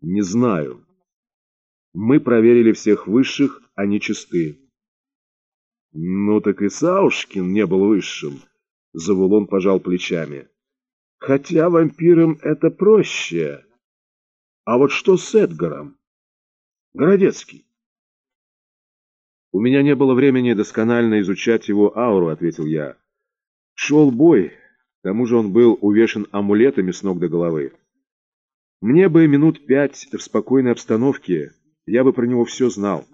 Не знаю. Мы проверили всех высших, они чисты. Ну так и Саушкин не был высшим. Завулон пожал плечами. Хотя вампирам это проще. А вот что с Эдгаром? Городецкий. У меня не было времени досконально изучать его ауру, ответил я. Шел бой, к тому же он был увешан амулетами с ног до головы. Мне бы минут пять в спокойной обстановке, я бы про него все знал.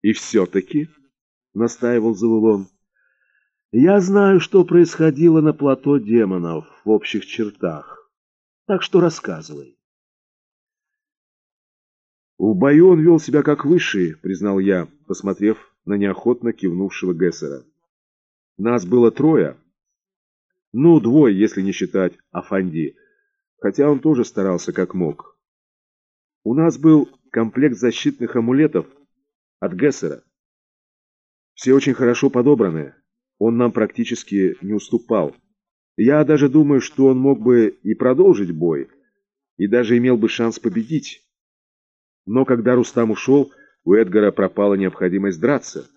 И все-таки, настаивал Завулон, я знаю, что происходило на плато демонов в общих чертах. Так что рассказывай. В бою он вел себя как высший, признал я, посмотрев на неохотно кивнувшего Гессера. Нас было трое. Ну, двое, если не считать Афанди, хотя он тоже старался как мог. У нас был комплект защитных амулетов от Гессера. Все очень хорошо подобраны. Он нам практически не уступал. Я даже думаю, что он мог бы и продолжить бой, и даже имел бы шанс победить. Но когда Рустам ушел, у Эдгара пропала необходимость драться.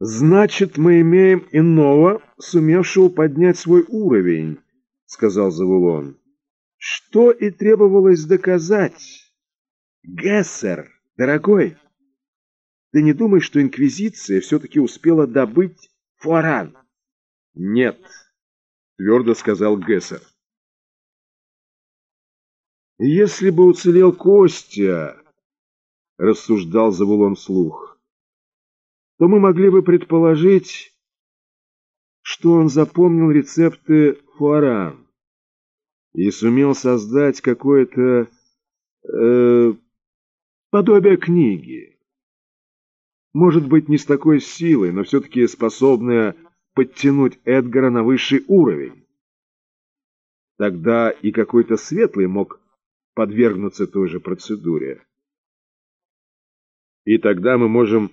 «Значит, мы имеем иного, сумевшего поднять свой уровень», — сказал Завулон. «Что и требовалось доказать. Гессер, дорогой, ты не думаешь, что Инквизиция все-таки успела добыть Фуаран?» «Нет», — твердо сказал Гессер. «Если бы уцелел Костя», — рассуждал Завулон вслух, — «то мы могли бы предположить, что он запомнил рецепты фуаран и сумел создать какое-то э, подобие книги. Может быть, не с такой силой, но все-таки способная подтянуть Эдгара на высший уровень. Тогда и какой-то светлый мог подвергнуться той же процедуре. И тогда мы можем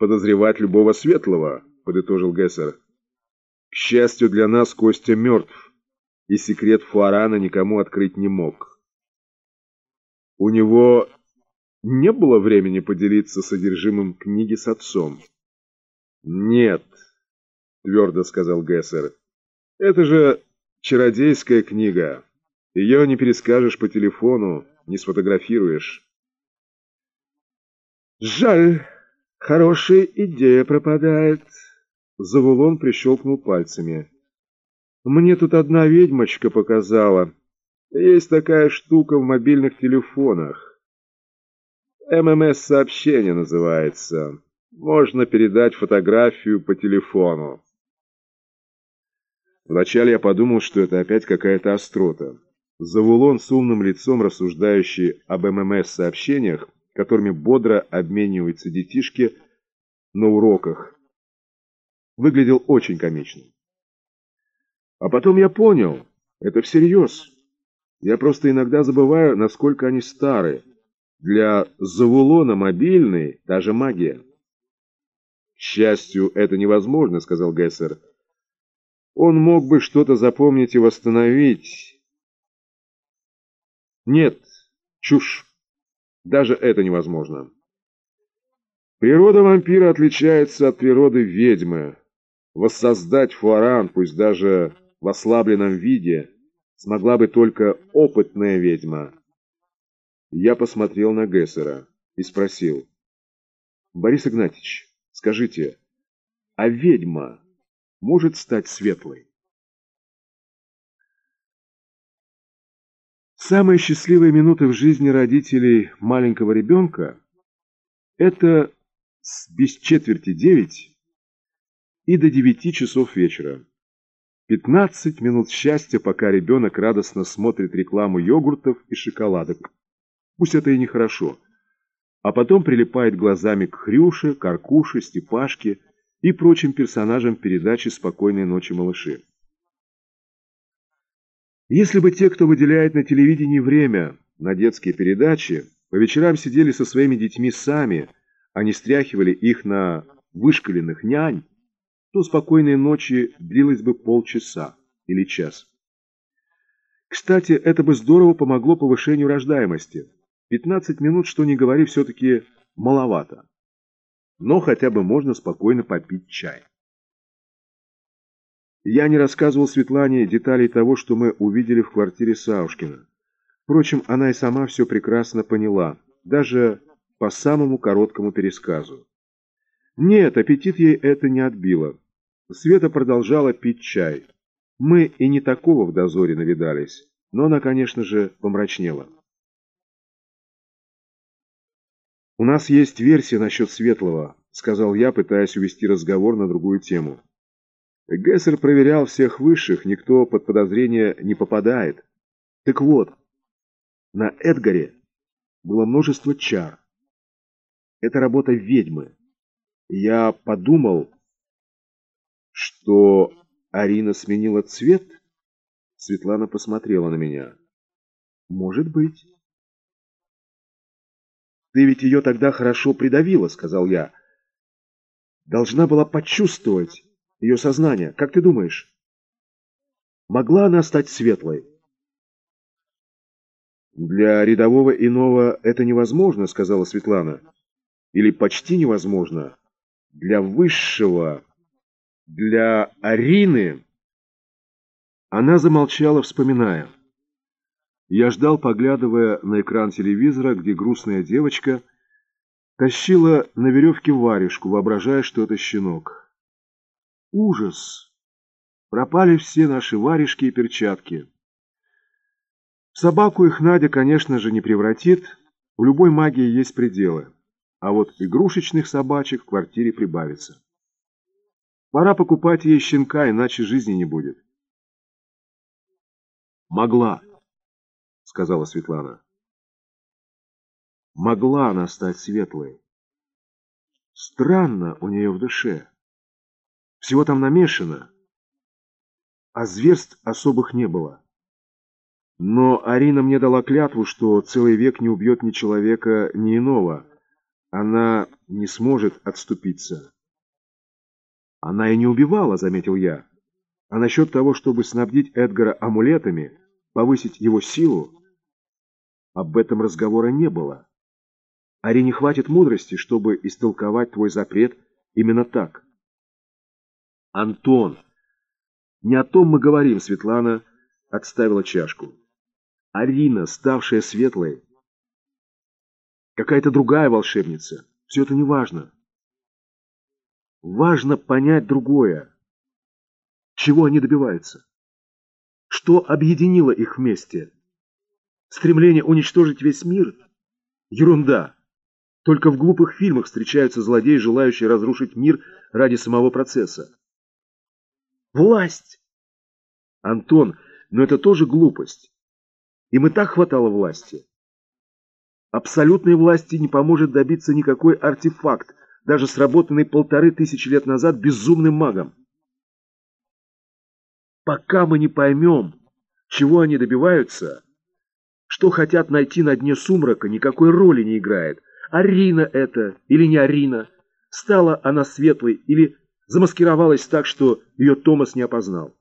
подозревать любого светлого, подытожил Гессер. К счастью для нас, Костя мертв, и секрет Фуарана никому открыть не мог. У него не было времени поделиться содержимым книги с отцом. «Нет», — твердо сказал Гессер, — «это же чародейская книга». Ее не перескажешь по телефону, не сфотографируешь. Жаль, хорошая идея пропадает. Завулон прищелкнул пальцами. Мне тут одна ведьмочка показала. Есть такая штука в мобильных телефонах. ММС-сообщение называется. Можно передать фотографию по телефону. Вначале я подумал, что это опять какая-то острота. Завулон с умным лицом, рассуждающий об ММС-сообщениях, которыми бодро обмениваются детишки на уроках, выглядел очень комичным. А потом я понял, это всерьез. Я просто иногда забываю, насколько они стары. Для Завулона мобильный та же магия. «К счастью, это невозможно», — сказал Гессер. «Он мог бы что-то запомнить и восстановить». Нет, чушь. Даже это невозможно. Природа вампира отличается от природы ведьмы. Воссоздать фуаран, пусть даже в ослабленном виде, смогла бы только опытная ведьма. Я посмотрел на Гессера и спросил. «Борис Игнатьевич, скажите, а ведьма может стать светлой?» Самые счастливые минуты в жизни родителей маленького ребенка – это с без четверти девять и до девяти часов вечера. 15 минут счастья, пока ребенок радостно смотрит рекламу йогуртов и шоколадок. Пусть это и нехорошо. А потом прилипает глазами к Хрюше, Каркуше, Степашке и прочим персонажам передачи «Спокойной ночи, малыши». Если бы те, кто выделяет на телевидении время на детские передачи, по вечерам сидели со своими детьми сами, а не стряхивали их на вышкаленных нянь, то спокойной ночи длилось бы полчаса или час. Кстати, это бы здорово помогло повышению рождаемости. 15 минут, что не говори, все-таки маловато. Но хотя бы можно спокойно попить чай. Я не рассказывал Светлане деталей того, что мы увидели в квартире Саушкина. Впрочем, она и сама все прекрасно поняла, даже по самому короткому пересказу. Нет, аппетит ей это не отбило. Света продолжала пить чай. Мы и не такого в дозоре навидались, но она, конечно же, помрачнела. «У нас есть версия насчет Светлого», — сказал я, пытаясь увести разговор на другую тему. Гессер проверял всех высших, никто под подозрение не попадает. Так вот, на Эдгаре было множество чар. Это работа ведьмы. Я подумал, что Арина сменила цвет. Светлана посмотрела на меня. Может быть. Ты ведь ее тогда хорошо придавила, сказал я. Должна была почувствовать ее сознание. Как ты думаешь? Могла она стать светлой? Для рядового иного это невозможно, сказала Светлана. Или почти невозможно. Для высшего, для Арины... Она замолчала, вспоминая. Я ждал, поглядывая на экран телевизора, где грустная девочка тащила на веревке варежку, воображая, что это щенок. Ужас! Пропали все наши варежки и перчатки. Собаку их Надя, конечно же, не превратит. У любой магии есть пределы. А вот игрушечных собачек в квартире прибавится. Пора покупать ей щенка, иначе жизни не будет. «Могла», — сказала Светлана. Могла она стать светлой. Странно у нее в душе. Всего там намешано, а зверств особых не было. Но Арина мне дала клятву, что целый век не убьет ни человека, ни иного. Она не сможет отступиться. Она и не убивала, заметил я. А насчет того, чтобы снабдить Эдгара амулетами, повысить его силу, об этом разговора не было. Арине хватит мудрости, чтобы истолковать твой запрет именно так. Антон, не о том мы говорим, Светлана отставила чашку. Арина, ставшая светлой, какая-то другая волшебница. Все это не важно. Важно понять другое. Чего они добиваются? Что объединило их вместе? Стремление уничтожить весь мир? Ерунда. Только в глупых фильмах встречаются злодеи, желающие разрушить мир ради самого процесса. Власть! Антон, но это тоже глупость. Им и так хватало власти. Абсолютной власти не поможет добиться никакой артефакт, даже сработанный полторы тысячи лет назад безумным магом. Пока мы не поймем, чего они добиваются, что хотят найти на дне сумрака, никакой роли не играет. Арина это или не Арина, стала она светлой или замаскировалась так, что ее Томас не опознал.